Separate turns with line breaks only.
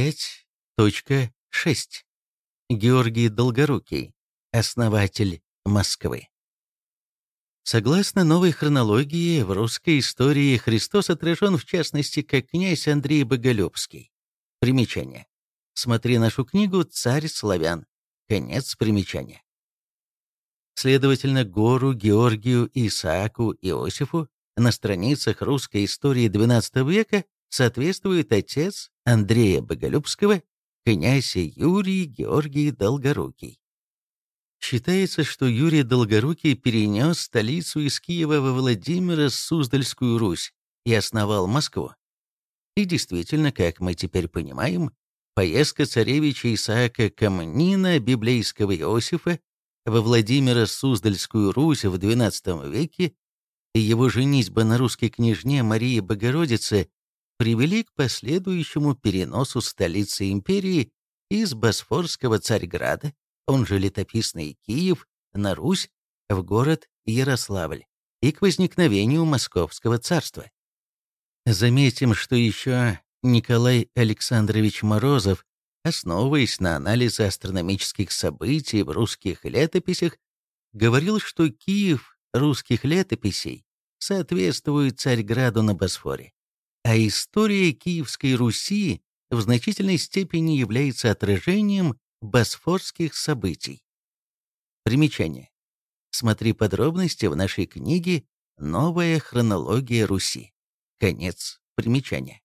5.6. Георгий Долгорукий, основатель Москвы. Согласно новой хронологии, в русской истории Христос отражен в частности как князь Андрей Боголюбский. Примечание. Смотри нашу книгу «Царь славян». Конец примечания. Следовательно, Гору, Георгию, Исааку, Иосифу на страницах русской истории XII века соответствует отец Андрея Боголюбского, князь Юрий Георгий Долгорукий. Считается, что Юрий Долгорукий перенес столицу из Киева во Владимира Суздальскую Русь и основал Москву. И действительно, как мы теперь понимаем, поездка царевича Исаака Камнина, библейского Иосифа, во Владимира Суздальскую Русь в XII веке и его женитьба на русской княжне Марии Богородицы привели к последующему переносу столицы империи из Босфорского Царьграда он же летописный Киев, на Русь, в город Ярославль и к возникновению Московского царства. Заметим, что еще Николай Александрович Морозов, основываясь на анализе астрономических событий в русских летописях, говорил, что Киев русских летописей соответствует Царьграду на Босфоре, а история Киевской Руси в значительной степени является отражением босфорских событий. Примечание. Смотри подробности в нашей книге «Новая хронология Руси». Конец примечания.